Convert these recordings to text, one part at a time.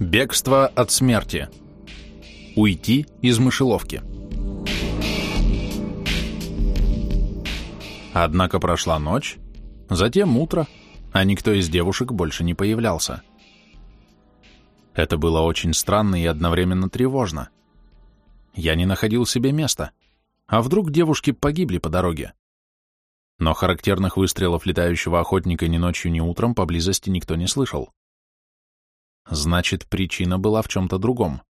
Бегство от смерти. Уйти из мышеловки. Однако прошла ночь, затем утро, а никто из девушек больше не появлялся. Это было очень странно и одновременно тревожно. Я не находил себе места. А вдруг девушки погибли по дороге? Но характерных выстрелов летающего охотника ни ночью, ни утром поблизости никто не слышал. Значит, причина была в чем-то другом.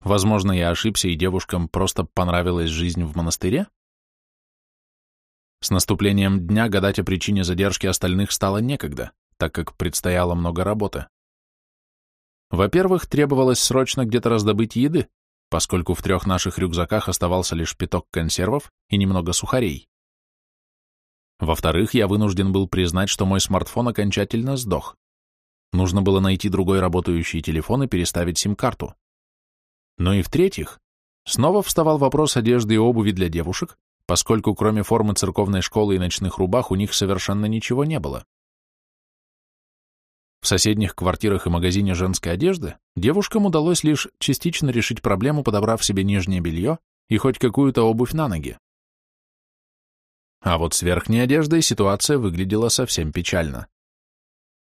Возможно, я ошибся, и девушкам просто понравилась жизнь в монастыре? С наступлением дня гадать о причине задержки остальных стало некогда, так как предстояло много работы. Во-первых, требовалось срочно где-то раздобыть еды, поскольку в трех наших рюкзаках оставался лишь пяток консервов и немного сухарей. Во-вторых, я вынужден был признать, что мой смартфон окончательно сдох. Нужно было найти другой работающий телефон и переставить сим-карту. Ну и в-третьих, снова вставал вопрос одежды и обуви для девушек, поскольку кроме формы церковной школы и ночных рубах у них совершенно ничего не было. В соседних квартирах и магазине женской одежды девушкам удалось лишь частично решить проблему, подобрав себе нижнее белье и хоть какую-то обувь на ноги. А вот с верхней одеждой ситуация выглядела совсем печально.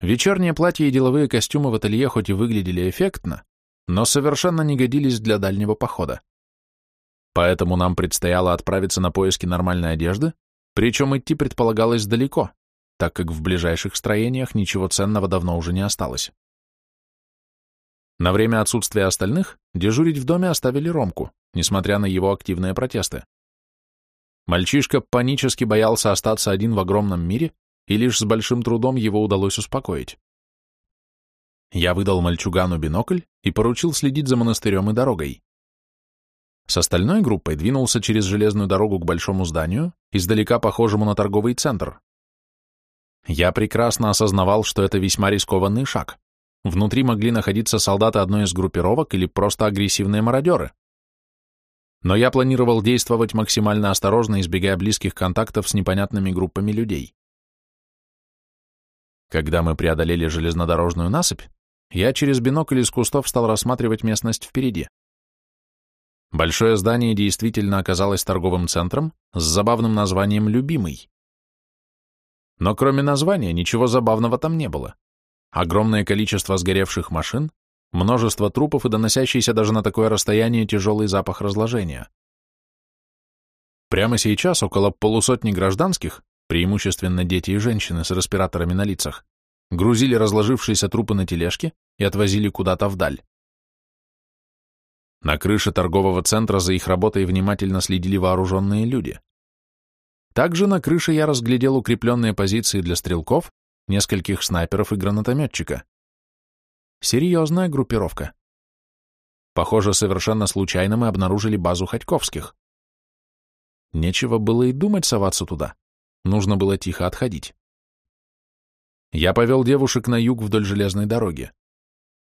Вечерние платья и деловые костюмы в ателье хоть и выглядели эффектно, но совершенно не годились для дальнего похода. Поэтому нам предстояло отправиться на поиски нормальной одежды, причем идти предполагалось далеко, так как в ближайших строениях ничего ценного давно уже не осталось. На время отсутствия остальных дежурить в доме оставили Ромку, несмотря на его активные протесты. Мальчишка панически боялся остаться один в огромном мире и лишь с большим трудом его удалось успокоить. Я выдал мальчугану бинокль и поручил следить за монастырем и дорогой. С остальной группой двинулся через железную дорогу к большому зданию, издалека похожему на торговый центр. Я прекрасно осознавал, что это весьма рискованный шаг. Внутри могли находиться солдаты одной из группировок или просто агрессивные мародеры. Но я планировал действовать максимально осторожно, избегая близких контактов с непонятными группами людей. Когда мы преодолели железнодорожную насыпь, я через бинокль из кустов стал рассматривать местность впереди. Большое здание действительно оказалось торговым центром с забавным названием «Любимый». Но кроме названия ничего забавного там не было. Огромное количество сгоревших машин, множество трупов и доносящийся даже на такое расстояние тяжелый запах разложения. Прямо сейчас около полусотни гражданских преимущественно дети и женщины с респираторами на лицах, грузили разложившиеся трупы на тележке и отвозили куда-то вдаль. На крыше торгового центра за их работой внимательно следили вооруженные люди. Также на крыше я разглядел укрепленные позиции для стрелков, нескольких снайперов и гранатометчика. Серьезная группировка. Похоже, совершенно случайно мы обнаружили базу Ходьковских. Нечего было и думать соваться туда. Нужно было тихо отходить. Я повел девушек на юг вдоль железной дороги.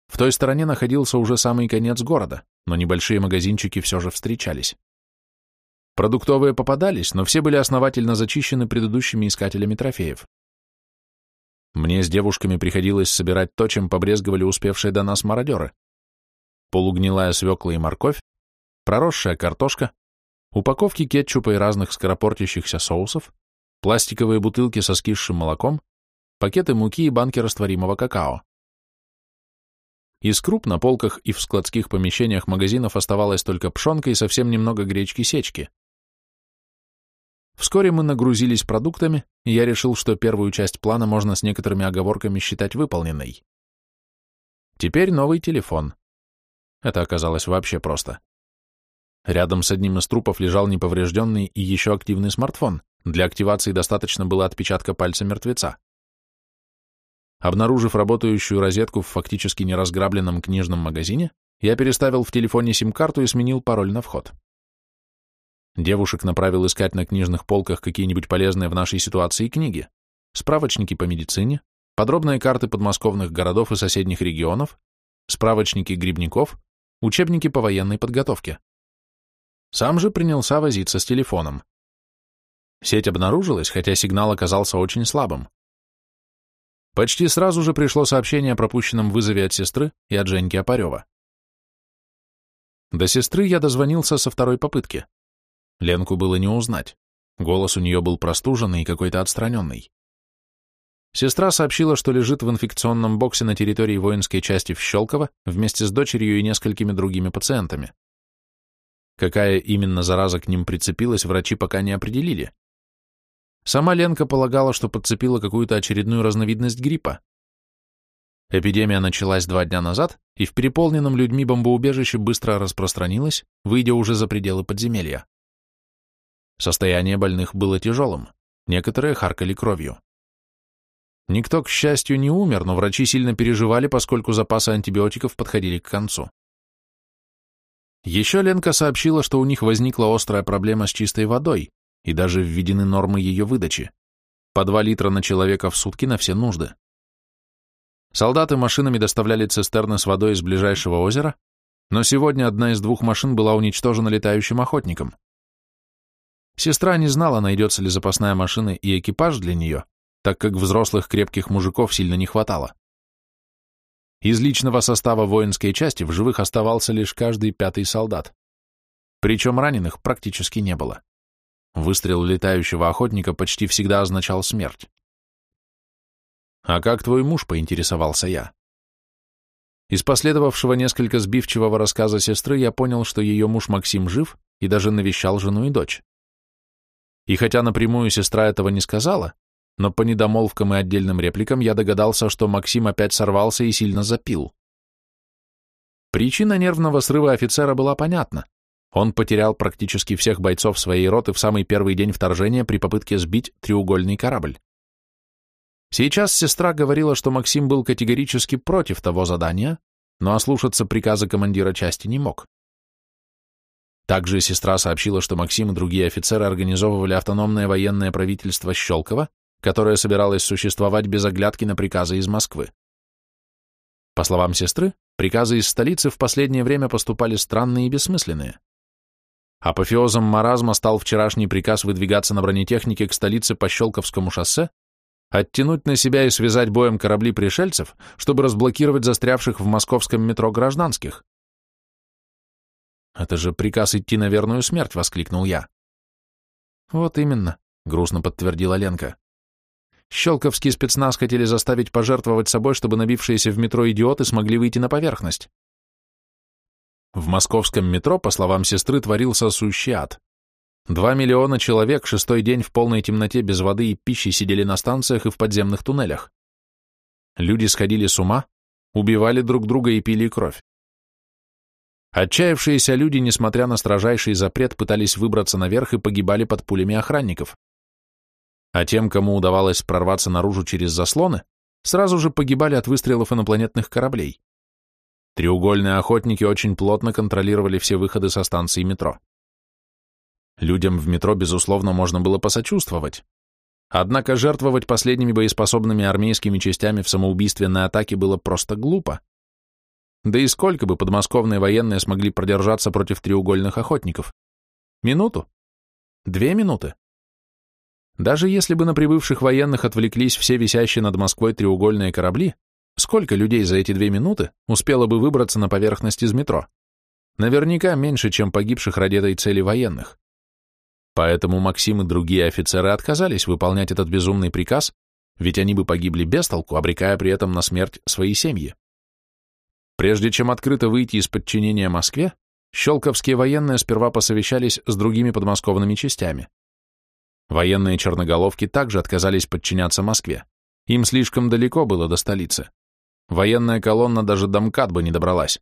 В той стороне находился уже самый конец города, но небольшие магазинчики все же встречались. Продуктовые попадались, но все были основательно зачищены предыдущими искателями трофеев. Мне с девушками приходилось собирать то, чем побрезговали успевшие до нас мародеры. Полугнилая свекла и морковь, проросшая картошка, упаковки кетчупа и разных скоропортящихся соусов, пластиковые бутылки со скисшим молоком, пакеты муки и банки растворимого какао. Из круп на полках и в складских помещениях магазинов оставалась только пшенка и совсем немного гречки-сечки. Вскоре мы нагрузились продуктами, и я решил, что первую часть плана можно с некоторыми оговорками считать выполненной. Теперь новый телефон. Это оказалось вообще просто. Рядом с одним из трупов лежал неповрежденный и еще активный смартфон, для активации достаточно было отпечатка пальца мертвеца. Обнаружив работающую розетку в фактически неразграбленном книжном магазине, я переставил в телефоне сим-карту и сменил пароль на вход. Девушек направил искать на книжных полках какие-нибудь полезные в нашей ситуации книги, справочники по медицине, подробные карты подмосковных городов и соседних регионов, справочники грибников, учебники по военной подготовке. Сам же принялся возиться с телефоном. Сеть обнаружилась, хотя сигнал оказался очень слабым. Почти сразу же пришло сообщение о пропущенном вызове от сестры и от Женьки Опарева. До сестры я дозвонился со второй попытки. Ленку было не узнать. Голос у нее был простуженный и какой-то отстраненный. Сестра сообщила, что лежит в инфекционном боксе на территории воинской части в Щелково вместе с дочерью и несколькими другими пациентами. Какая именно зараза к ним прицепилась, врачи пока не определили. Сама Ленка полагала, что подцепила какую-то очередную разновидность гриппа. Эпидемия началась два дня назад, и в переполненном людьми бомбоубежище быстро распространилась, выйдя уже за пределы подземелья. Состояние больных было тяжелым, некоторые харкали кровью. Никто, к счастью, не умер, но врачи сильно переживали, поскольку запасы антибиотиков подходили к концу. Еще Ленка сообщила, что у них возникла острая проблема с чистой водой, и даже введены нормы ее выдачи. По 2 литра на человека в сутки на все нужды. Солдаты машинами доставляли цистерны с водой из ближайшего озера, но сегодня одна из двух машин была уничтожена летающим охотником. Сестра не знала, найдется ли запасная машина и экипаж для нее, так как взрослых крепких мужиков сильно не хватало. Из личного состава воинской части в живых оставался лишь каждый пятый солдат. Причем раненых практически не было. Выстрел летающего охотника почти всегда означал смерть. «А как твой муж?» — поинтересовался я. Из последовавшего несколько сбивчивого рассказа сестры я понял, что ее муж Максим жив и даже навещал жену и дочь. И хотя напрямую сестра этого не сказала, но по недомолвкам и отдельным репликам я догадался, что Максим опять сорвался и сильно запил. Причина нервного срыва офицера была понятна. Он потерял практически всех бойцов своей роты в самый первый день вторжения при попытке сбить треугольный корабль. Сейчас сестра говорила, что Максим был категорически против того задания, но ослушаться приказа командира части не мог. Также сестра сообщила, что Максим и другие офицеры организовывали автономное военное правительство Щелково, которое собиралось существовать без оглядки на приказы из Москвы. По словам сестры, приказы из столицы в последнее время поступали странные и бессмысленные. Апофеозом маразма стал вчерашний приказ выдвигаться на бронетехнике к столице по Щелковскому шоссе, оттянуть на себя и связать боем корабли пришельцев, чтобы разблокировать застрявших в московском метро гражданских. «Это же приказ идти на верную смерть!» — воскликнул я. «Вот именно», — грустно подтвердила Ленка. «Щелковский спецназ хотели заставить пожертвовать собой, чтобы набившиеся в метро идиоты смогли выйти на поверхность». В московском метро, по словам сестры, творился сущий ад. Два миллиона человек шестой день в полной темноте без воды и пищи сидели на станциях и в подземных туннелях. Люди сходили с ума, убивали друг друга и пили кровь. Отчаявшиеся люди, несмотря на строжайший запрет, пытались выбраться наверх и погибали под пулями охранников. А тем, кому удавалось прорваться наружу через заслоны, сразу же погибали от выстрелов инопланетных кораблей. Треугольные охотники очень плотно контролировали все выходы со станции метро. Людям в метро, безусловно, можно было посочувствовать. Однако жертвовать последними боеспособными армейскими частями в самоубийственной атаке было просто глупо. Да и сколько бы подмосковные военные смогли продержаться против треугольных охотников? Минуту? Две минуты? Даже если бы на прибывших военных отвлеклись все висящие над Москвой треугольные корабли, сколько людей за эти две минуты успело бы выбраться на поверхность из метро? Наверняка меньше, чем погибших ради этой цели военных. Поэтому Максим и другие офицеры отказались выполнять этот безумный приказ, ведь они бы погибли без толку, обрекая при этом на смерть свои семьи. Прежде чем открыто выйти из подчинения Москве, щелковские военные сперва посовещались с другими подмосковными частями. Военные черноголовки также отказались подчиняться Москве. Им слишком далеко было до столицы. Военная колонна даже до МКАД бы не добралась.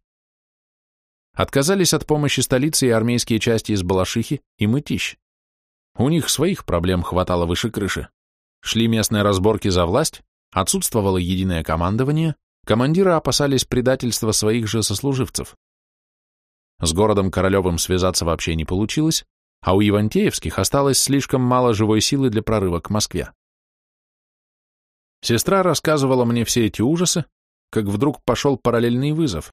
Отказались от помощи столицы и армейские части из Балашихи и Мытищ. У них своих проблем хватало выше крыши. Шли местные разборки за власть, отсутствовало единое командование, командиры опасались предательства своих же сослуживцев. С городом Королевым связаться вообще не получилось, а у Ивантеевских осталось слишком мало живой силы для прорыва к Москве. Сестра рассказывала мне все эти ужасы, как вдруг пошел параллельный вызов.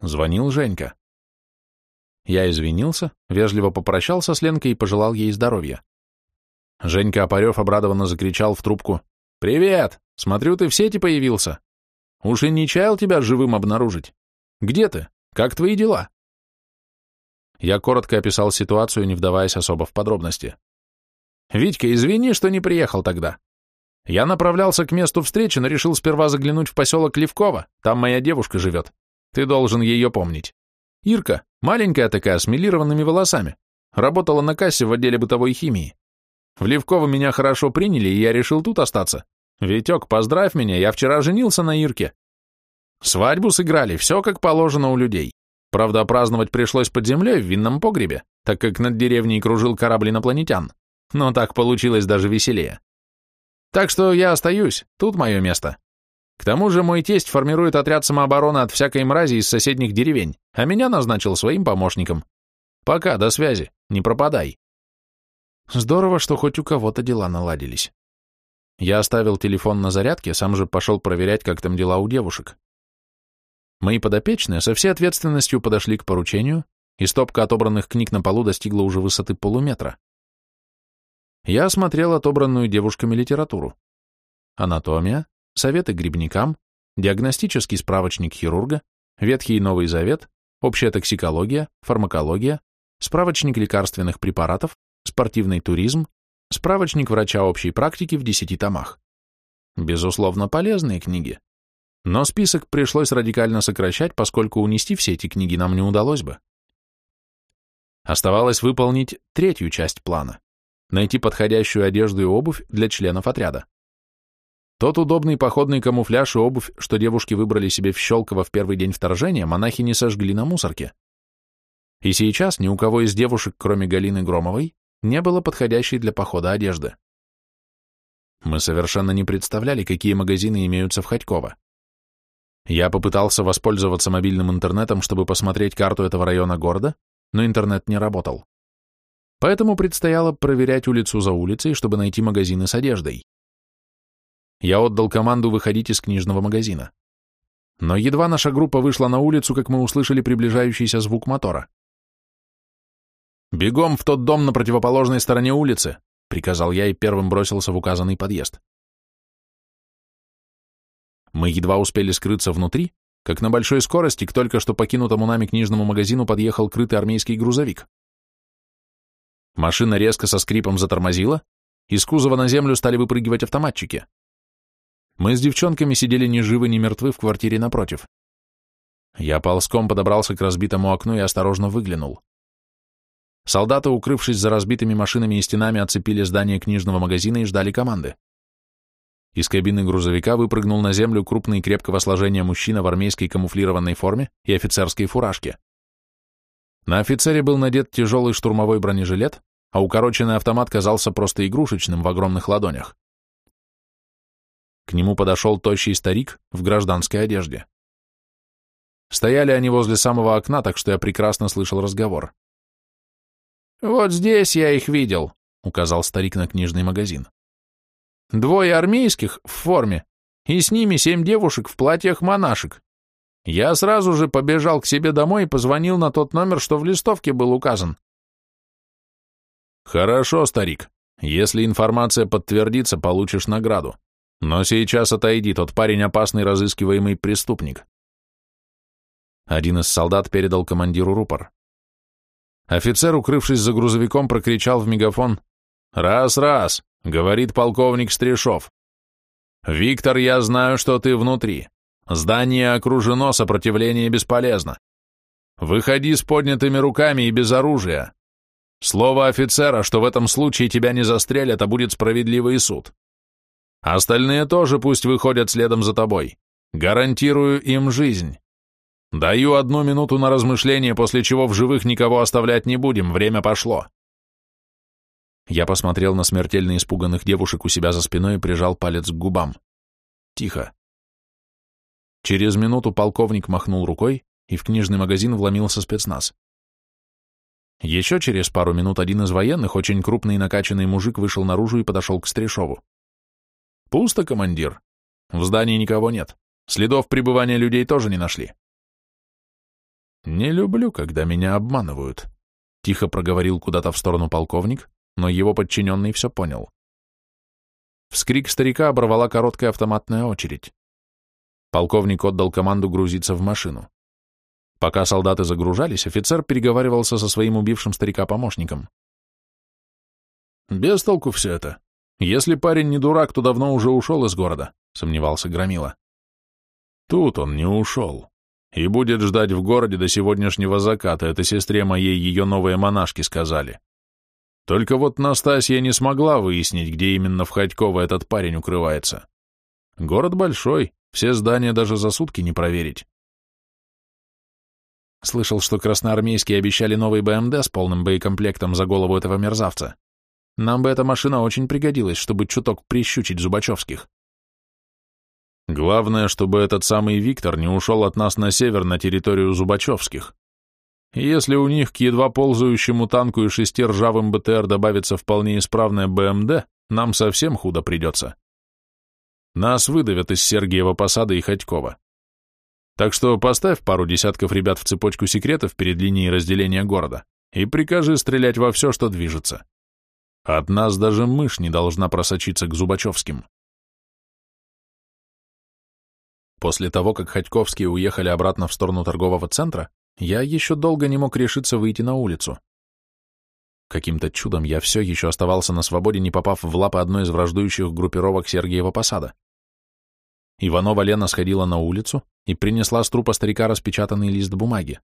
Звонил Женька. Я извинился, вежливо попрощался с Ленкой и пожелал ей здоровья. Женька Опарев обрадованно закричал в трубку «Привет! Смотрю, ты в сети появился. Уж и не чаял тебя живым обнаружить. Где ты? Как твои дела?» Я коротко описал ситуацию, не вдаваясь особо в подробности. «Витька, извини, что не приехал тогда. Я направлялся к месту встречи, но решил сперва заглянуть в поселок Левково, там моя девушка живет. Ты должен ее помнить. Ирка, маленькая такая, с милированными волосами, работала на кассе в отделе бытовой химии. В Левково меня хорошо приняли, и я решил тут остаться. Витек, поздравь меня, я вчера женился на Ирке. Свадьбу сыграли, все как положено у людей. Правда, праздновать пришлось под землей в винном погребе, так как над деревней кружил корабль инопланетян. Но так получилось даже веселее. Так что я остаюсь, тут мое место. К тому же мой тесть формирует отряд самообороны от всякой мрази из соседних деревень, а меня назначил своим помощником. Пока, до связи, не пропадай. Здорово, что хоть у кого-то дела наладились. Я оставил телефон на зарядке, сам же пошел проверять, как там дела у девушек. Мои подопечные со всей ответственностью подошли к поручению, и стопка отобранных книг на полу достигла уже высоты полуметра. Я осмотрел отобранную девушками литературу. Анатомия, советы грибникам, диагностический справочник хирурга, Ветхий и Новый Завет, общая токсикология, фармакология, справочник лекарственных препаратов, спортивный туризм, справочник врача общей практики в десяти томах. Безусловно, полезные книги. Но список пришлось радикально сокращать, поскольку унести все эти книги нам не удалось бы. Оставалось выполнить третью часть плана – найти подходящую одежду и обувь для членов отряда. Тот удобный походный камуфляж и обувь, что девушки выбрали себе в Щелково в первый день вторжения, монахи не сожгли на мусорке. И сейчас ни у кого из девушек, кроме Галины Громовой, не было подходящей для похода одежды. Мы совершенно не представляли, какие магазины имеются в Ходьково. Я попытался воспользоваться мобильным интернетом, чтобы посмотреть карту этого района города, но интернет не работал. Поэтому предстояло проверять улицу за улицей, чтобы найти магазины с одеждой. Я отдал команду выходить из книжного магазина. Но едва наша группа вышла на улицу, как мы услышали приближающийся звук мотора. «Бегом в тот дом на противоположной стороне улицы», — приказал я и первым бросился в указанный подъезд. Мы едва успели скрыться внутри, как на большой скорости к только что покинутому нами книжному магазину подъехал крытый армейский грузовик. Машина резко со скрипом затормозила, из кузова на землю стали выпрыгивать автоматчики. Мы с девчонками сидели ни живы, ни мертвы в квартире напротив. Я ползком подобрался к разбитому окну и осторожно выглянул. Солдаты, укрывшись за разбитыми машинами и стенами, оцепили здание книжного магазина и ждали команды. Из кабины грузовика выпрыгнул на землю крупный крепкого сложения мужчина в армейской камуфлированной форме и офицерской фуражке. На офицере был надет тяжелый штурмовой бронежилет, а укороченный автомат казался просто игрушечным в огромных ладонях. К нему подошел тощий старик в гражданской одежде. Стояли они возле самого окна, так что я прекрасно слышал разговор. «Вот здесь я их видел», — указал старик на книжный магазин. Двое армейских в форме, и с ними семь девушек в платьях монашек. Я сразу же побежал к себе домой и позвонил на тот номер, что в листовке был указан. Хорошо, старик. Если информация подтвердится, получишь награду. Но сейчас отойди, тот парень опасный разыскиваемый преступник. Один из солдат передал командиру рупор. Офицер, укрывшись за грузовиком, прокричал в мегафон «Раз, раз! говорит полковник Стришов. «Виктор, я знаю, что ты внутри. Здание окружено, сопротивление бесполезно. Выходи с поднятыми руками и без оружия. Слово офицера, что в этом случае тебя не застрелят, а будет справедливый суд. Остальные тоже пусть выходят следом за тобой. Гарантирую им жизнь. Даю одну минуту на размышление, после чего в живых никого оставлять не будем, время пошло. Я посмотрел на смертельно испуганных девушек у себя за спиной и прижал палец к губам. Тихо. Через минуту полковник махнул рукой, и в книжный магазин вломился спецназ. Еще через пару минут один из военных, очень крупный и накачанный мужик, вышел наружу и подошел к Стришову. «Пусто, командир. В здании никого нет. Следов пребывания людей тоже не нашли». «Не люблю, когда меня обманывают», — тихо проговорил куда-то в сторону полковник, но его подчиненный все понял. Вскрик старика оборвала короткая автоматная очередь. Полковник отдал команду грузиться в машину. Пока солдаты загружались, офицер переговаривался со своим убившим старика помощником. «Без толку все это. Если парень не дурак, то давно уже ушел из города», — сомневался Громила. «Тут он не ушел. И будет ждать в городе до сегодняшнего заката, это сестре моей ее новые монашки сказали. Только вот Настасья не смогла выяснить, где именно в Ходьково этот парень укрывается. Город большой, все здания даже за сутки не проверить. Слышал, что красноармейские обещали новый БМД с полным боекомплектом за голову этого мерзавца. Нам бы эта машина очень пригодилась, чтобы чуток прищучить Зубачевских. Главное, чтобы этот самый Виктор не ушел от нас на север на территорию Зубачевских. Если у них к едва ползающему танку и шести ржавым БТР добавится вполне исправная БМД, нам совсем худо придется. Нас выдавят из Сергиева Посада и Ходькова. Так что поставь пару десятков ребят в цепочку секретов перед линией разделения города и прикажи стрелять во все, что движется. От нас даже мышь не должна просочиться к Зубачевским. После того, как Ходьковские уехали обратно в сторону торгового центра, я еще долго не мог решиться выйти на улицу. Каким-то чудом я все еще оставался на свободе, не попав в лапы одной из враждующих группировок Сергиева Посада. Иванова Лена сходила на улицу и принесла с трупа старика распечатанный лист бумаги.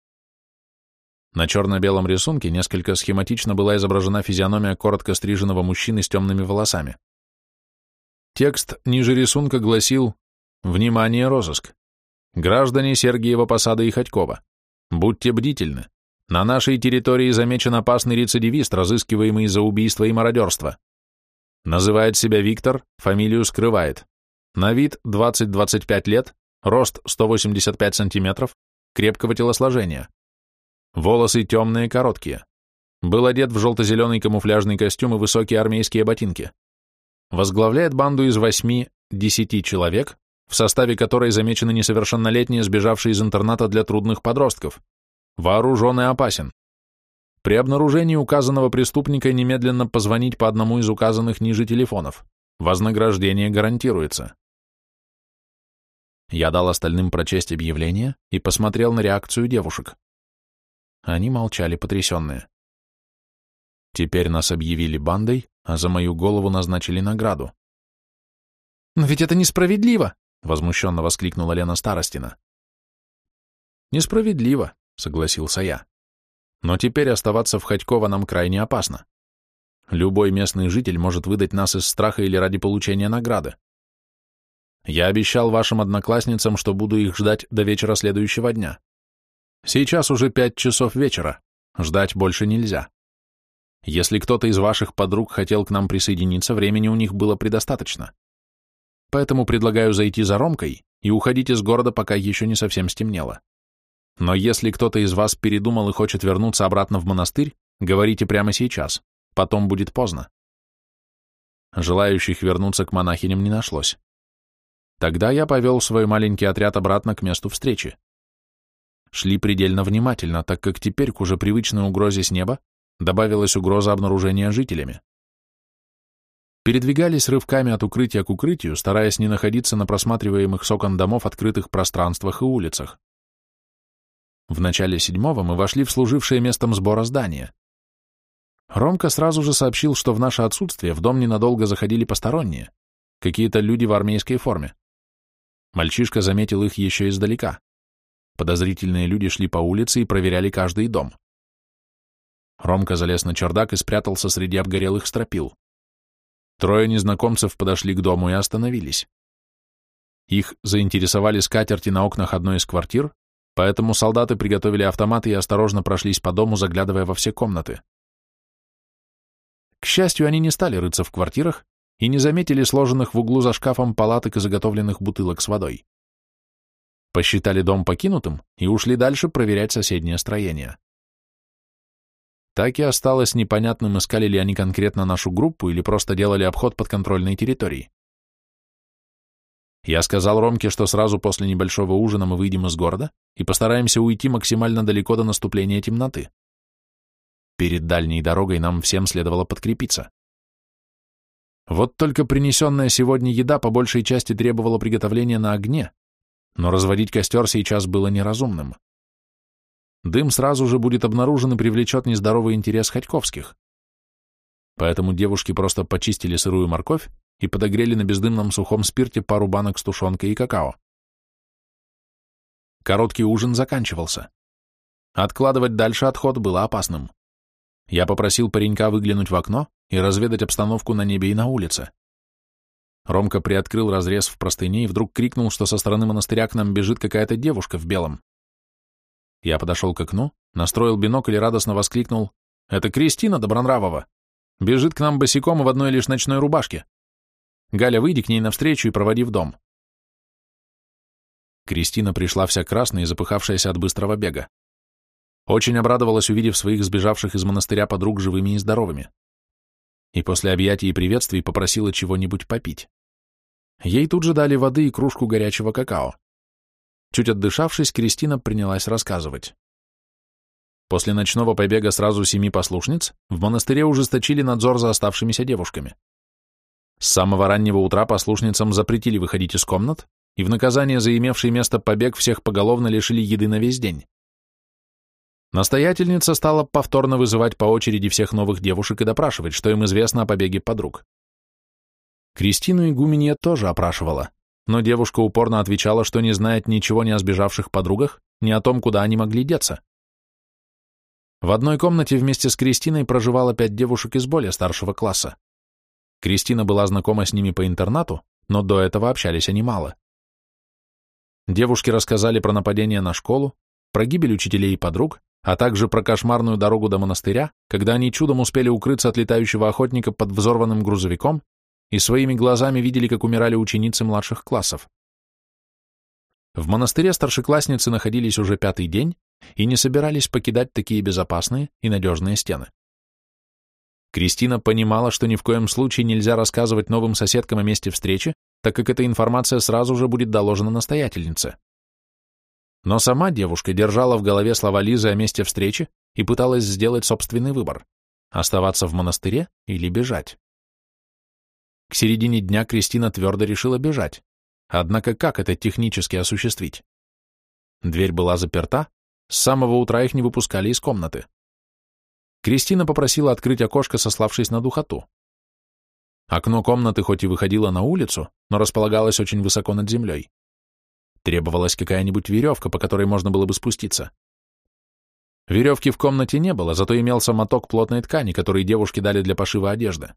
На черно-белом рисунке несколько схематично была изображена физиономия коротко стриженного мужчины с темными волосами. Текст ниже рисунка гласил «Внимание, розыск! Граждане Сергиева Посада и Ходькова, будьте бдительны. На нашей территории замечен опасный рецидивист, разыскиваемый за убийство и мародерство. Называет себя Виктор, фамилию скрывает. На вид 20-25 лет, рост 185 сантиметров, крепкого телосложения. Волосы темные, короткие. Был одет в желто-зеленый камуфляжный костюм и высокие армейские ботинки. Возглавляет банду из восьми-десяти человек, в составе которой замечены несовершеннолетние, сбежавшие из интерната для трудных подростков. Вооружен и опасен. При обнаружении указанного преступника немедленно позвонить по одному из указанных ниже телефонов. Вознаграждение гарантируется. Я дал остальным прочесть объявление и посмотрел на реакцию девушек. Они молчали, потрясенные. Теперь нас объявили бандой, а за мою голову назначили награду. «Но ведь это несправедливо!» — возмущенно воскликнула Лена Старостина. «Несправедливо», — согласился я. «Но теперь оставаться в Ходьково нам крайне опасно. Любой местный житель может выдать нас из страха или ради получения награды. Я обещал вашим одноклассницам, что буду их ждать до вечера следующего дня. Сейчас уже пять часов вечера, ждать больше нельзя. Если кто-то из ваших подруг хотел к нам присоединиться, времени у них было предостаточно. Поэтому предлагаю зайти за Ромкой и уходить из города, пока еще не совсем стемнело. Но если кто-то из вас передумал и хочет вернуться обратно в монастырь, говорите прямо сейчас, потом будет поздно. Желающих вернуться к монахиням не нашлось. Тогда я повел свой маленький отряд обратно к месту встречи. Шли предельно внимательно, так как теперь к уже привычной угрозе с неба добавилась угроза обнаружения жителями передвигались рывками от укрытия к укрытию, стараясь не находиться на просматриваемых с окон домов открытых пространствах и улицах. В начале седьмого мы вошли в служившее местом сбора здание. Ромка сразу же сообщил, что в наше отсутствие в дом ненадолго заходили посторонние, какие-то люди в армейской форме. Мальчишка заметил их еще издалека. Подозрительные люди шли по улице и проверяли каждый дом. Ромка залез на чердак и спрятался среди обгорелых стропил. Трое незнакомцев подошли к дому и остановились. Их заинтересовали скатерти на окнах одной из квартир, поэтому солдаты приготовили автоматы и осторожно прошлись по дому, заглядывая во все комнаты. К счастью, они не стали рыться в квартирах и не заметили сложенных в углу за шкафом палаток и заготовленных бутылок с водой. Посчитали дом покинутым и ушли дальше проверять соседнее строение. Так и осталось непонятным, искали ли они конкретно нашу группу или просто делали обход подконтрольной территории. Я сказал Ромке, что сразу после небольшого ужина мы выйдем из города и постараемся уйти максимально далеко до наступления темноты. Перед дальней дорогой нам всем следовало подкрепиться. Вот только принесенная сегодня еда по большей части требовала приготовления на огне, но разводить костер сейчас было неразумным. Дым сразу же будет обнаружен и привлечет нездоровый интерес Ходьковских. Поэтому девушки просто почистили сырую морковь и подогрели на бездымном сухом спирте пару банок с тушенкой и какао. Короткий ужин заканчивался. Откладывать дальше отход было опасным. Я попросил паренька выглянуть в окно и разведать обстановку на небе и на улице. Ромка приоткрыл разрез в простыне и вдруг крикнул, что со стороны монастыря к нам бежит какая-то девушка в белом. Я подошел к окну, настроил бинокль и радостно воскликнул «Это Кристина Добронравова! Бежит к нам босиком и в одной лишь ночной рубашке! Галя, выйди к ней навстречу и проводи в дом!» Кристина пришла вся красная и запыхавшаяся от быстрого бега. Очень обрадовалась, увидев своих сбежавших из монастыря подруг живыми и здоровыми. И после объятий и приветствий попросила чего-нибудь попить. Ей тут же дали воды и кружку горячего какао. Чуть отдышавшись, Кристина принялась рассказывать. После ночного побега сразу семи послушниц в монастыре ужесточили надзор за оставшимися девушками. С самого раннего утра послушницам запретили выходить из комнат, и в наказание за имевший место побег всех поголовно лишили еды на весь день. Настоятельница стала повторно вызывать по очереди всех новых девушек и допрашивать, что им известно о побеге подруг. Кристину Игуменья тоже опрашивала но девушка упорно отвечала, что не знает ничего ни о сбежавших подругах, ни о том, куда они могли деться. В одной комнате вместе с Кристиной проживало пять девушек из более старшего класса. Кристина была знакома с ними по интернату, но до этого общались они мало. Девушки рассказали про нападение на школу, про гибель учителей и подруг, а также про кошмарную дорогу до монастыря, когда они чудом успели укрыться от летающего охотника под взорванным грузовиком и своими глазами видели, как умирали ученицы младших классов. В монастыре старшеклассницы находились уже пятый день и не собирались покидать такие безопасные и надежные стены. Кристина понимала, что ни в коем случае нельзя рассказывать новым соседкам о месте встречи, так как эта информация сразу же будет доложена настоятельнице. Но сама девушка держала в голове слова Лизы о месте встречи и пыталась сделать собственный выбор – оставаться в монастыре или бежать. К середине дня Кристина твердо решила бежать. Однако как это технически осуществить? Дверь была заперта, с самого утра их не выпускали из комнаты. Кристина попросила открыть окошко, сославшись на духоту. Окно комнаты хоть и выходило на улицу, но располагалось очень высоко над землей. Требовалась какая-нибудь веревка, по которой можно было бы спуститься. Веревки в комнате не было, зато имелся моток плотной ткани, который девушке дали для пошива одежды.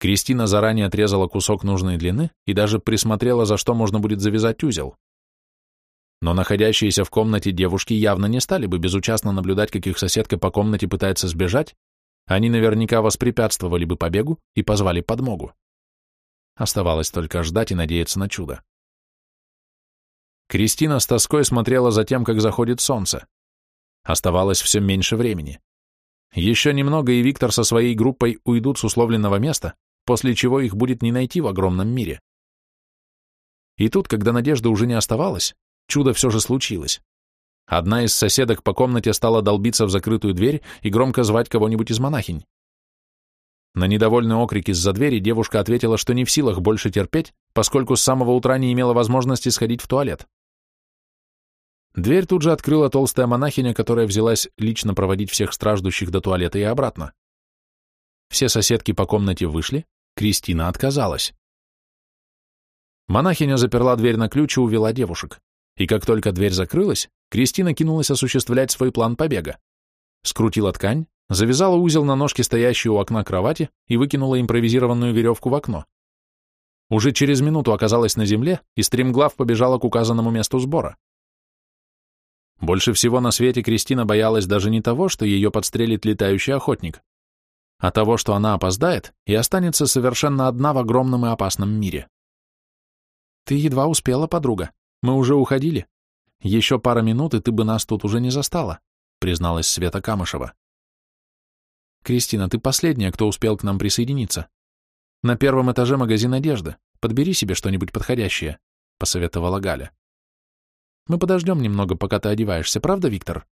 Кристина заранее отрезала кусок нужной длины и даже присмотрела, за что можно будет завязать узел. Но находящиеся в комнате девушки явно не стали бы безучастно наблюдать, как их соседка по комнате пытается сбежать, они наверняка воспрепятствовали бы побегу и позвали подмогу. Оставалось только ждать и надеяться на чудо. Кристина с тоской смотрела за тем, как заходит солнце. Оставалось все меньше времени. Еще немного, и Виктор со своей группой уйдут с условленного места, после чего их будет не найти в огромном мире. И тут, когда надежды уже не оставалось, чудо все же случилось. Одна из соседок по комнате стала долбиться в закрытую дверь и громко звать кого-нибудь из монахинь. На недовольный окрик из-за двери девушка ответила, что не в силах больше терпеть, поскольку с самого утра не имела возможности сходить в туалет. Дверь тут же открыла толстая монахиня, которая взялась лично проводить всех страждущих до туалета и обратно. Все соседки по комнате вышли, Кристина отказалась. Монахиня заперла дверь на ключ и увела девушек. И как только дверь закрылась, Кристина кинулась осуществлять свой план побега. Скрутила ткань, завязала узел на ножке, стоящей у окна кровати, и выкинула импровизированную веревку в окно. Уже через минуту оказалась на земле и стремглав побежала к указанному месту сбора. Больше всего на свете Кристина боялась даже не того, что ее подстрелит летающий охотник, а того, что она опоздает и останется совершенно одна в огромном и опасном мире. «Ты едва успела, подруга. Мы уже уходили. Еще пара минут, и ты бы нас тут уже не застала», призналась Света Камышева. «Кристина, ты последняя, кто успел к нам присоединиться. На первом этаже магазин одежды. Подбери себе что-нибудь подходящее», посоветовала Галя. «Мы подождем немного, пока ты одеваешься, правда, Виктор?»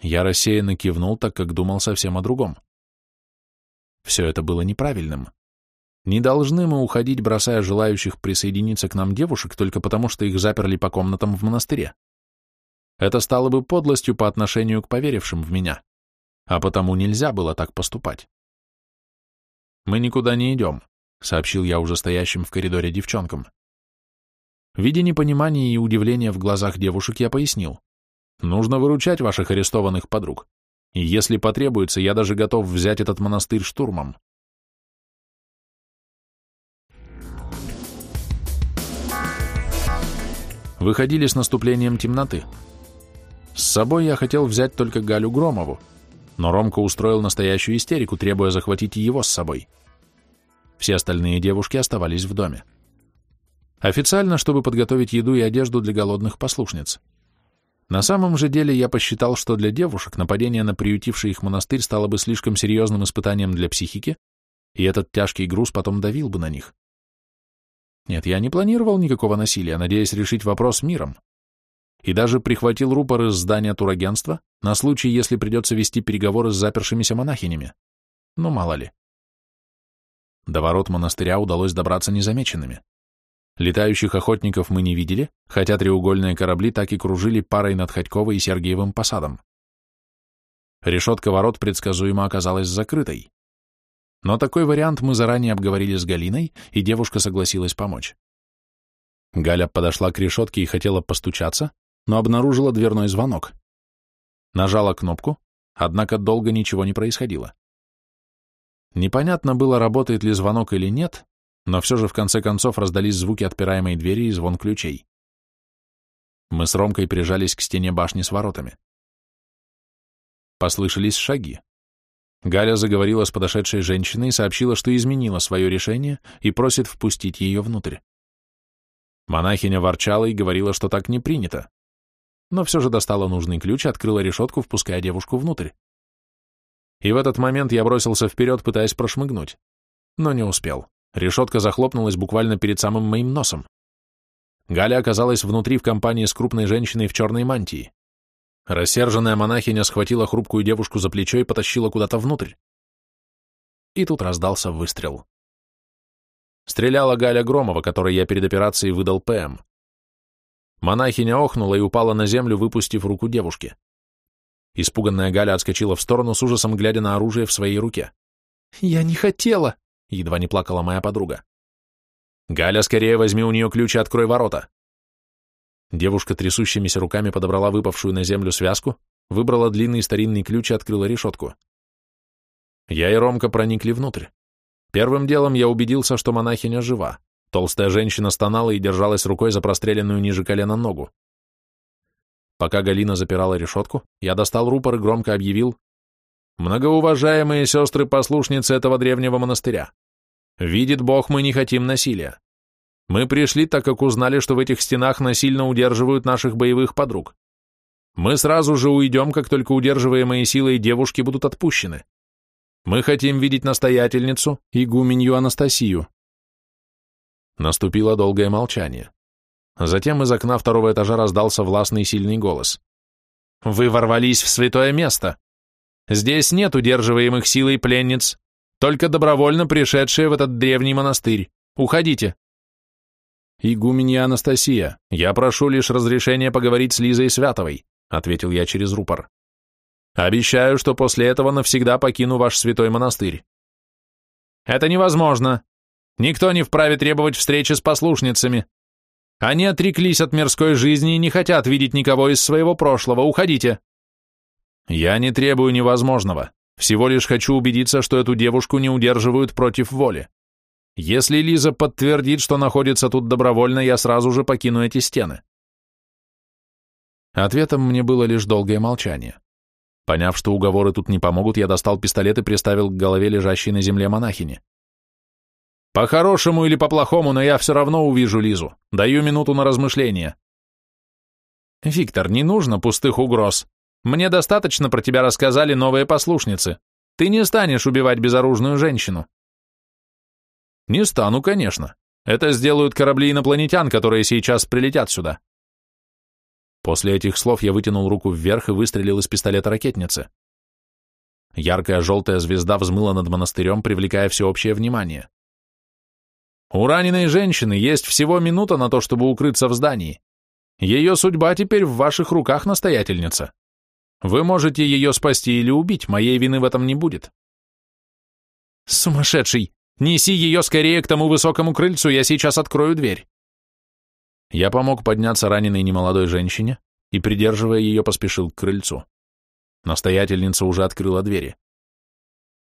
Я рассеянно кивнул, так как думал совсем о другом. Все это было неправильным. Не должны мы уходить, бросая желающих присоединиться к нам девушек только потому, что их заперли по комнатам в монастыре. Это стало бы подлостью по отношению к поверившим в меня, а потому нельзя было так поступать. «Мы никуда не идем», — сообщил я уже стоящим в коридоре девчонкам. Видя непонимание и удивление в глазах девушек, я пояснил. «Нужно выручать ваших арестованных подруг, и если потребуется, я даже готов взять этот монастырь штурмом». Выходили с наступлением темноты. С собой я хотел взять только Галю Громову, но Ромка устроил настоящую истерику, требуя захватить его с собой. Все остальные девушки оставались в доме. Официально, чтобы подготовить еду и одежду для голодных послушниц. На самом же деле я посчитал, что для девушек нападение на приютивший их монастырь стало бы слишком серьезным испытанием для психики, и этот тяжкий груз потом давил бы на них. Нет, я не планировал никакого насилия, надеясь решить вопрос миром. И даже прихватил рупор из здания турагентства на случай, если придется вести переговоры с запершимися монахинями. Ну, мало ли. До ворот монастыря удалось добраться незамеченными. Летающих охотников мы не видели, хотя треугольные корабли так и кружили парой над Ходьковой и Сергиевым посадом. Решетка ворот предсказуемо оказалась закрытой. Но такой вариант мы заранее обговорили с Галиной, и девушка согласилась помочь. Галя подошла к решетке и хотела постучаться, но обнаружила дверной звонок. Нажала кнопку, однако долго ничего не происходило. Непонятно было, работает ли звонок или нет, но все же в конце концов раздались звуки отпираемой двери и звон ключей. Мы с Ромкой прижались к стене башни с воротами. Послышались шаги. Галя заговорила с подошедшей женщиной и сообщила, что изменила свое решение и просит впустить ее внутрь. Монахиня ворчала и говорила, что так не принято, но все же достала нужный ключ и открыла решетку, впуская девушку внутрь и в этот момент я бросился вперед, пытаясь прошмыгнуть. Но не успел. Решетка захлопнулась буквально перед самым моим носом. Галя оказалась внутри в компании с крупной женщиной в черной мантии. Рассерженная монахиня схватила хрупкую девушку за плечо и потащила куда-то внутрь. И тут раздался выстрел. Стреляла Галя Громова, которой я перед операцией выдал ПМ. Монахиня охнула и упала на землю, выпустив руку девушки. Испуганная Галя отскочила в сторону, с ужасом глядя на оружие в своей руке. «Я не хотела!» — едва не плакала моя подруга. «Галя, скорее возьми у нее ключ и открой ворота!» Девушка трясущимися руками подобрала выпавшую на землю связку, выбрала длинный старинный ключ и открыла решетку. Я и Ромка проникли внутрь. Первым делом я убедился, что монахиня жива. Толстая женщина стонала и держалась рукой за простреленную ниже колена ногу. Пока Галина запирала решетку, я достал рупор и громко объявил «Многоуважаемые сестры-послушницы этого древнего монастыря, видит Бог, мы не хотим насилия. Мы пришли, так как узнали, что в этих стенах насильно удерживают наших боевых подруг. Мы сразу же уйдем, как только удерживаемые силой девушки будут отпущены. Мы хотим видеть настоятельницу, игуменью Анастасию». Наступило долгое молчание. Затем из окна второго этажа раздался властный сильный голос. «Вы ворвались в святое место! Здесь нет удерживаемых силой пленниц, только добровольно пришедшие в этот древний монастырь. Уходите!» «Игуменья Анастасия, я прошу лишь разрешения поговорить с Лизой Святовой», ответил я через рупор. «Обещаю, что после этого навсегда покину ваш святой монастырь». «Это невозможно. Никто не вправе требовать встречи с послушницами», они отреклись от мирской жизни и не хотят видеть никого из своего прошлого. Уходите. Я не требую невозможного. Всего лишь хочу убедиться, что эту девушку не удерживают против воли. Если Лиза подтвердит, что находится тут добровольно, я сразу же покину эти стены. Ответом мне было лишь долгое молчание. Поняв, что уговоры тут не помогут, я достал пистолет и приставил к голове лежащей на земле монахини. По-хорошему или по-плохому, но я все равно увижу Лизу. Даю минуту на размышление. Виктор, не нужно пустых угроз. Мне достаточно про тебя рассказали новые послушницы. Ты не станешь убивать безоружную женщину. Не стану, конечно. Это сделают корабли инопланетян, которые сейчас прилетят сюда. После этих слов я вытянул руку вверх и выстрелил из пистолета ракетницы. Яркая желтая звезда взмыла над монастырем, привлекая всеобщее внимание. У раненой женщины есть всего минута на то, чтобы укрыться в здании. Ее судьба теперь в ваших руках, настоятельница. Вы можете ее спасти или убить, моей вины в этом не будет. Сумасшедший! Неси ее скорее к тому высокому крыльцу, я сейчас открою дверь. Я помог подняться раненой немолодой женщине и, придерживая ее, поспешил к крыльцу. Настоятельница уже открыла двери.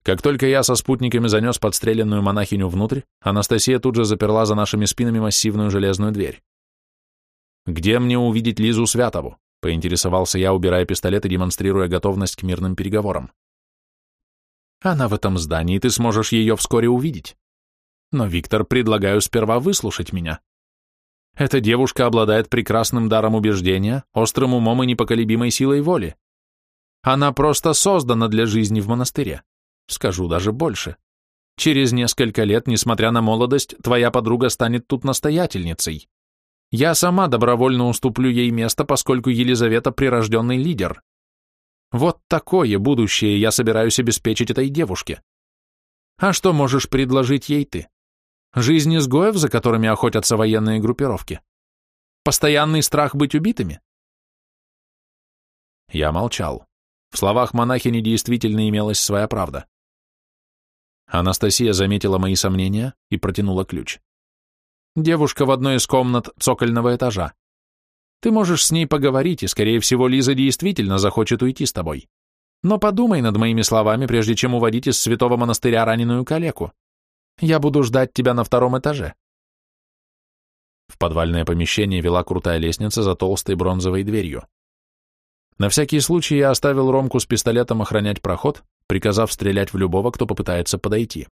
Как только я со спутниками занес подстреленную монахиню внутрь, Анастасия тут же заперла за нашими спинами массивную железную дверь. «Где мне увидеть Лизу Святову?» — поинтересовался я, убирая пистолет и демонстрируя готовность к мирным переговорам. «Она в этом здании, ты сможешь ее вскоре увидеть. Но, Виктор, предлагаю сперва выслушать меня. Эта девушка обладает прекрасным даром убеждения, острым умом и непоколебимой силой воли. Она просто создана для жизни в монастыре. Скажу даже больше. Через несколько лет, несмотря на молодость, твоя подруга станет тут настоятельницей. Я сама добровольно уступлю ей место, поскольку Елизавета прирожденный лидер. Вот такое будущее я собираюсь обеспечить этой девушке. А что можешь предложить ей ты? Жизнь изгоев, за которыми охотятся военные группировки? Постоянный страх быть убитыми? Я молчал. В словах монахини действительно имелась своя правда. Анастасия заметила мои сомнения и протянула ключ. Девушка в одной из комнат цокольного этажа. Ты можешь с ней поговорить, и, скорее всего, Лиза действительно захочет уйти с тобой. Но подумай над моими словами, прежде чем уводить из святого монастыря раненую калеку. Я буду ждать тебя на втором этаже. В подвальное помещение вела крутая лестница за толстой бронзовой дверью. На всякий случай я оставил Ромку с пистолетом охранять проход, приказав стрелять в любого, кто попытается подойти.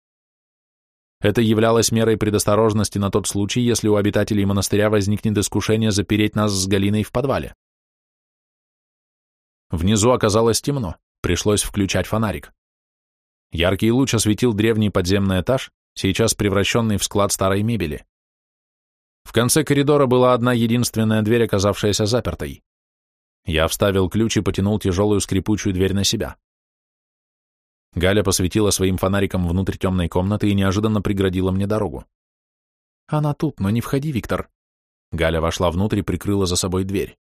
Это являлось мерой предосторожности на тот случай, если у обитателей монастыря возникнет искушение запереть нас с Галиной в подвале. Внизу оказалось темно, пришлось включать фонарик. Яркий луч осветил древний подземный этаж, сейчас превращенный в склад старой мебели. В конце коридора была одна единственная дверь, оказавшаяся запертой. Я вставил ключ и потянул тяжелую скрипучую дверь на себя. Галя посветила своим фонариком внутрь темной комнаты и неожиданно преградила мне дорогу. «Она тут, но не входи, Виктор». Галя вошла внутрь и прикрыла за собой дверь.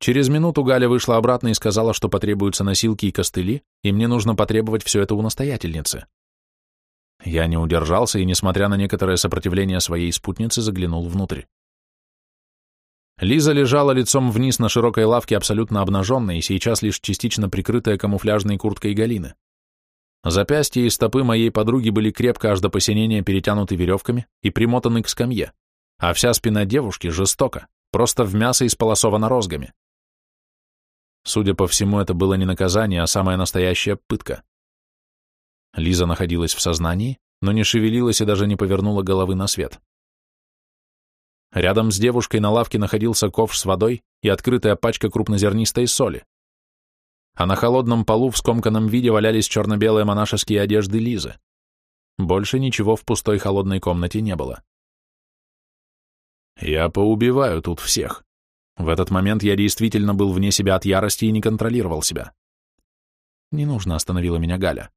Через минуту Галя вышла обратно и сказала, что потребуются носилки и костыли, и мне нужно потребовать все это у настоятельницы. Я не удержался и, несмотря на некоторое сопротивление своей спутницы, заглянул внутрь. Лиза лежала лицом вниз на широкой лавке абсолютно обнаженная и сейчас лишь частично прикрытая камуфляжной курткой Галины. Запястья и стопы моей подруги были крепко аж до посинения перетянуты веревками и примотаны к скамье, а вся спина девушки жестоко, просто в мясо исполосована розгами. Судя по всему, это было не наказание, а самая настоящая пытка. Лиза находилась в сознании, но не шевелилась и даже не повернула головы на свет. Рядом с девушкой на лавке находился ковш с водой и открытая пачка крупнозернистой соли. А на холодном полу в скомканном виде валялись черно-белые монашеские одежды Лизы. Больше ничего в пустой холодной комнате не было. Я поубиваю тут всех. В этот момент я действительно был вне себя от ярости и не контролировал себя. Не нужно, остановила меня Галя.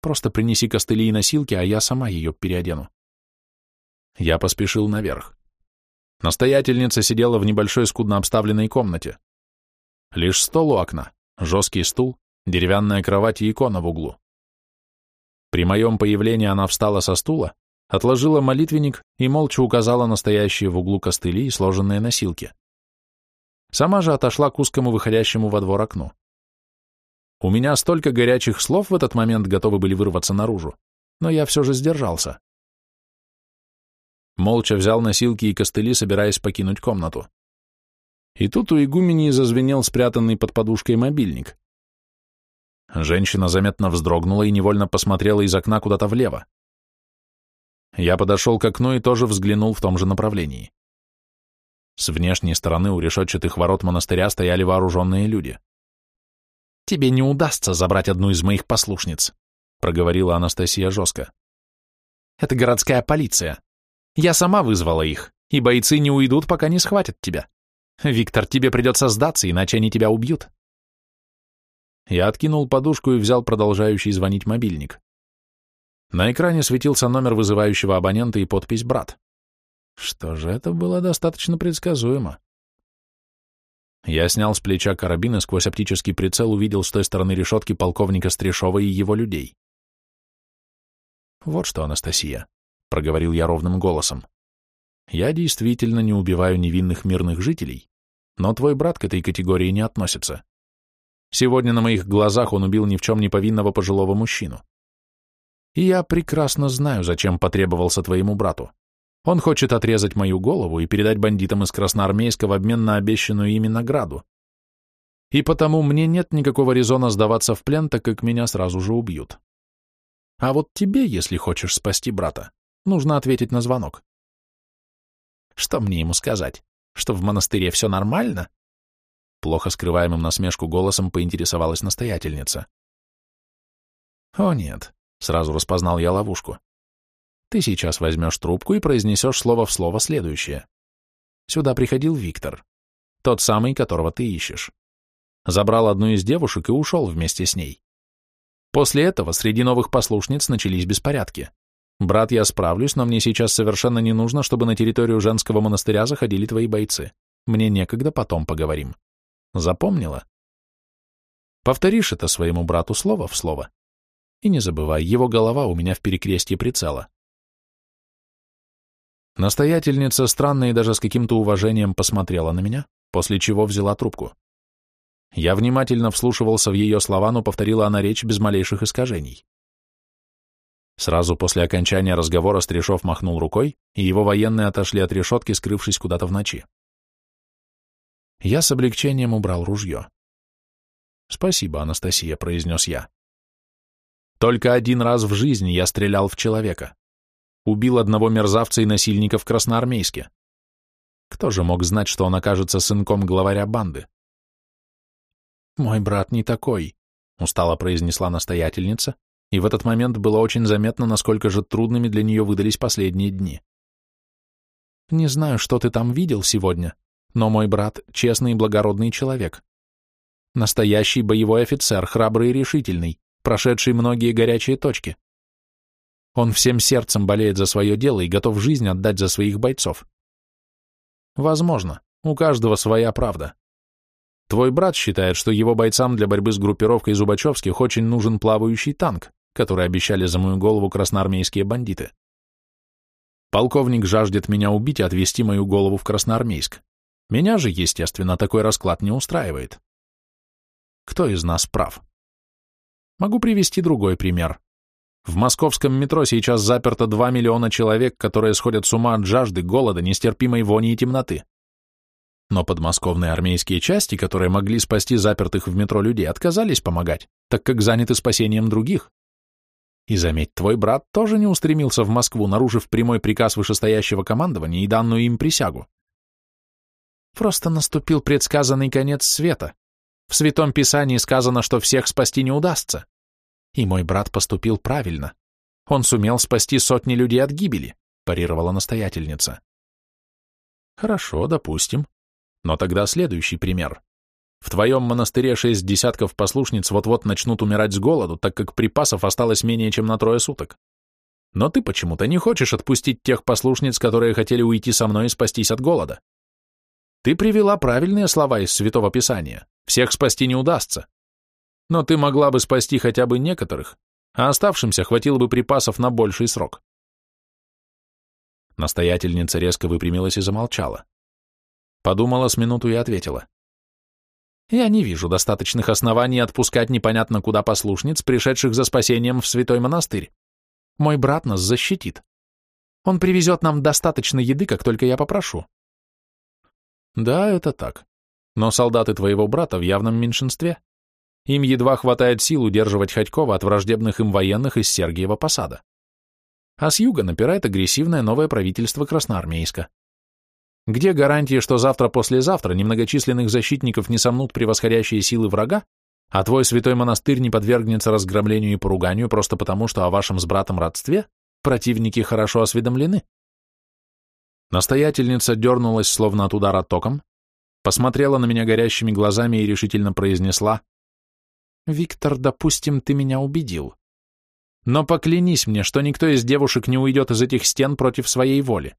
Просто принеси костыли и носилки, а я сама ее переодену. Я поспешил наверх. Настоятельница сидела в небольшой скудно обставленной комнате. Лишь стол у окна, жесткий стул, деревянная кровать и икона в углу. При моем появлении она встала со стула, отложила молитвенник и молча указала на стоящие в углу костыли и сложенные носилки. Сама же отошла к узкому выходящему во двор окну. У меня столько горячих слов в этот момент готовы были вырваться наружу, но я все же сдержался молча взял носилки и костыли, собираясь покинуть комнату. И тут у игумени зазвенел спрятанный под подушкой мобильник. Женщина заметно вздрогнула и невольно посмотрела из окна куда-то влево. Я подошел к окну и тоже взглянул в том же направлении. С внешней стороны у решетчатых ворот монастыря стояли вооруженные люди. «Тебе не удастся забрать одну из моих послушниц», — проговорила Анастасия жестко. «Это городская полиция. Я сама вызвала их, и бойцы не уйдут, пока не схватят тебя. Виктор, тебе придется сдаться, иначе они тебя убьют. Я откинул подушку и взял продолжающий звонить мобильник. На экране светился номер вызывающего абонента и подпись «Брат». Что же, это было достаточно предсказуемо. Я снял с плеча карабин и сквозь оптический прицел увидел с той стороны решетки полковника Стрешова и его людей. «Вот что, Анастасия», — проговорил я ровным голосом. «Я действительно не убиваю невинных мирных жителей, но твой брат к этой категории не относится. Сегодня на моих глазах он убил ни в чем не повинного пожилого мужчину. И я прекрасно знаю, зачем потребовался твоему брату. Он хочет отрезать мою голову и передать бандитам из Красноармейска в обмен на обещанную ими награду. И потому мне нет никакого резона сдаваться в плен, так как меня сразу же убьют. А вот тебе, если хочешь спасти брата, нужно ответить на звонок. Что мне ему сказать? Что в монастыре все нормально? Плохо скрываемым насмешку голосом поинтересовалась настоятельница. О нет, сразу распознал я ловушку. Ты сейчас возьмешь трубку и произнесешь слово в слово следующее. Сюда приходил Виктор, тот самый, которого ты ищешь. Забрал одну из девушек и ушел вместе с ней. После этого среди новых послушниц начались беспорядки. Брат, я справлюсь, но мне сейчас совершенно не нужно, чтобы на территорию женского монастыря заходили твои бойцы. Мне некогда, потом поговорим. Запомнила? Повторишь это своему брату слово в слово. И не забывай, его голова у меня в перекрестье прицела. Настоятельница странно и даже с каким-то уважением посмотрела на меня, после чего взяла трубку. Я внимательно вслушивался в ее слова, но повторила она речь без малейших искажений. Сразу после окончания разговора Стрешов махнул рукой, и его военные отошли от решетки, скрывшись куда-то в ночи. Я с облегчением убрал ружье. «Спасибо, Анастасия», — произнес я. «Только один раз в жизни я стрелял в человека убил одного мерзавца и насильника в Красноармейске. Кто же мог знать, что он окажется сынком главаря банды? «Мой брат не такой», — устало произнесла настоятельница, и в этот момент было очень заметно, насколько же трудными для нее выдались последние дни. «Не знаю, что ты там видел сегодня, но мой брат — честный и благородный человек. Настоящий боевой офицер, храбрый и решительный, прошедший многие горячие точки. Он всем сердцем болеет за свое дело и готов жизнь отдать за своих бойцов. Возможно, у каждого своя правда. Твой брат считает, что его бойцам для борьбы с группировкой Зубачевских очень нужен плавающий танк, который обещали за мою голову красноармейские бандиты. Полковник жаждет меня убить и отвезти мою голову в Красноармейск. Меня же, естественно, такой расклад не устраивает. Кто из нас прав? Могу привести другой пример. В московском метро сейчас заперто 2 миллиона человек, которые сходят с ума от жажды, голода, нестерпимой вони и темноты. Но подмосковные армейские части, которые могли спасти запертых в метро людей, отказались помогать, так как заняты спасением других. И заметь, твой брат тоже не устремился в Москву, нарушив прямой приказ вышестоящего командования и данную им присягу. Просто наступил предсказанный конец света. В Святом Писании сказано, что всех спасти не удастся. И мой брат поступил правильно. Он сумел спасти сотни людей от гибели, парировала настоятельница. Хорошо, допустим. Но тогда следующий пример. В твоем монастыре шесть десятков послушниц вот-вот начнут умирать с голоду, так как припасов осталось менее чем на трое суток. Но ты почему-то не хочешь отпустить тех послушниц, которые хотели уйти со мной и спастись от голода. Ты привела правильные слова из Святого Писания. Всех спасти не удастся но ты могла бы спасти хотя бы некоторых, а оставшимся хватило бы припасов на больший срок. Настоятельница резко выпрямилась и замолчала. Подумала с минуту и ответила. Я не вижу достаточных оснований отпускать непонятно куда послушниц, пришедших за спасением в святой монастырь. Мой брат нас защитит. Он привезет нам достаточно еды, как только я попрошу. Да, это так. Но солдаты твоего брата в явном меньшинстве. Им едва хватает сил удерживать Ходькова от враждебных им военных из Сергиева посада. А с юга напирает агрессивное новое правительство Красноармейска. Где гарантии, что завтра-послезавтра немногочисленных защитников не сомнут превосходящие силы врага, а твой святой монастырь не подвергнется разграблению и поруганию просто потому, что о вашем с братом родстве противники хорошо осведомлены? Настоятельница дернулась, словно от удара током, посмотрела на меня горящими глазами и решительно произнесла «Виктор, допустим, ты меня убедил. Но поклянись мне, что никто из девушек не уйдет из этих стен против своей воли.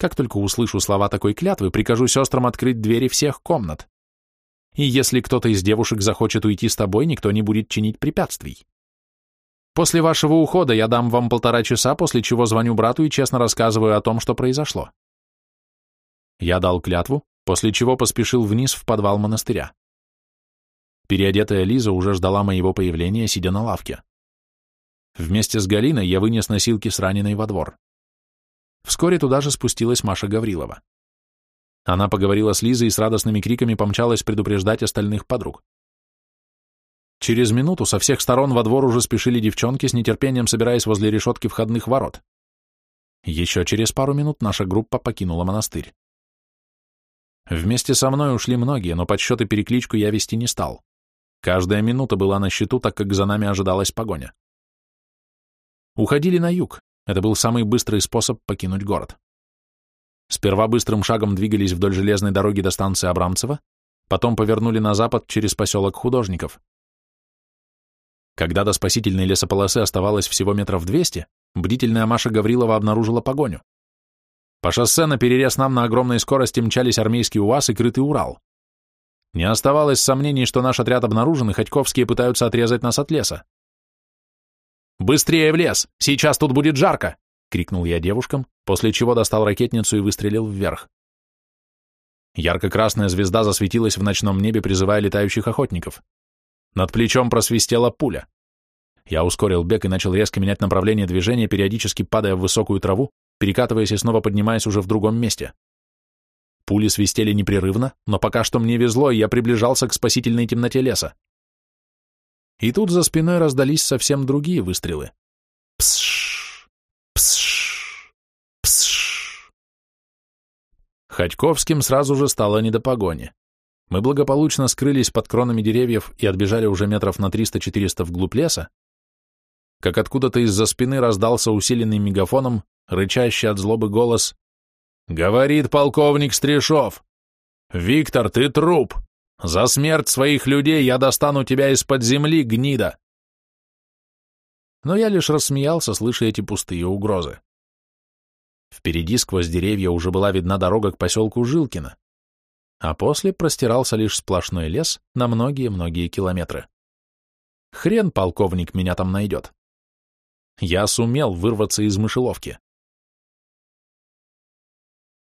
Как только услышу слова такой клятвы, прикажу сестрам открыть двери всех комнат. И если кто-то из девушек захочет уйти с тобой, никто не будет чинить препятствий. После вашего ухода я дам вам полтора часа, после чего звоню брату и честно рассказываю о том, что произошло. Я дал клятву, после чего поспешил вниз в подвал монастыря. Переодетая Лиза уже ждала моего появления, сидя на лавке. Вместе с Галиной я вынес носилки с раненой во двор. Вскоре туда же спустилась Маша Гаврилова. Она поговорила с Лизой и с радостными криками помчалась предупреждать остальных подруг. Через минуту со всех сторон во двор уже спешили девчонки, с нетерпением собираясь возле решетки входных ворот. Еще через пару минут наша группа покинула монастырь. Вместе со мной ушли многие, но подсчет и перекличку я вести не стал. Каждая минута была на счету, так как за нами ожидалась погоня. Уходили на юг. Это был самый быстрый способ покинуть город. Сперва быстрым шагом двигались вдоль железной дороги до станции Абрамцева, потом повернули на запад через поселок Художников. Когда до спасительной лесополосы оставалось всего метров двести, бдительная Маша Гаврилова обнаружила погоню. По шоссе на перерез нам на огромной скорости мчались армейский УАЗ и крытый Урал. Не оставалось сомнений, что наш отряд обнаружен, и Ходьковские пытаются отрезать нас от леса. «Быстрее в лес! Сейчас тут будет жарко!» — крикнул я девушкам, после чего достал ракетницу и выстрелил вверх. Ярко-красная звезда засветилась в ночном небе, призывая летающих охотников. Над плечом просвистела пуля. Я ускорил бег и начал резко менять направление движения, периодически падая в высокую траву, перекатываясь и снова поднимаясь уже в другом месте. Пули свистели непрерывно, но пока что мне везло, и я приближался к спасительной темноте леса. И тут за спиной раздались совсем другие выстрелы. Псш, псш, псш. Ходьковским сразу же стало не до погони. Мы благополучно скрылись под кронами деревьев и отбежали уже метров на 300-400 вглубь леса, как откуда-то из-за спины раздался усиленный мегафоном, рычащий от злобы голос «Говорит полковник Стришов! Виктор, ты труп! За смерть своих людей я достану тебя из-под земли, гнида!» Но я лишь рассмеялся, слыша эти пустые угрозы. Впереди сквозь деревья уже была видна дорога к поселку Жилкино, а после простирался лишь сплошной лес на многие-многие километры. Хрен полковник меня там найдет. Я сумел вырваться из мышеловки.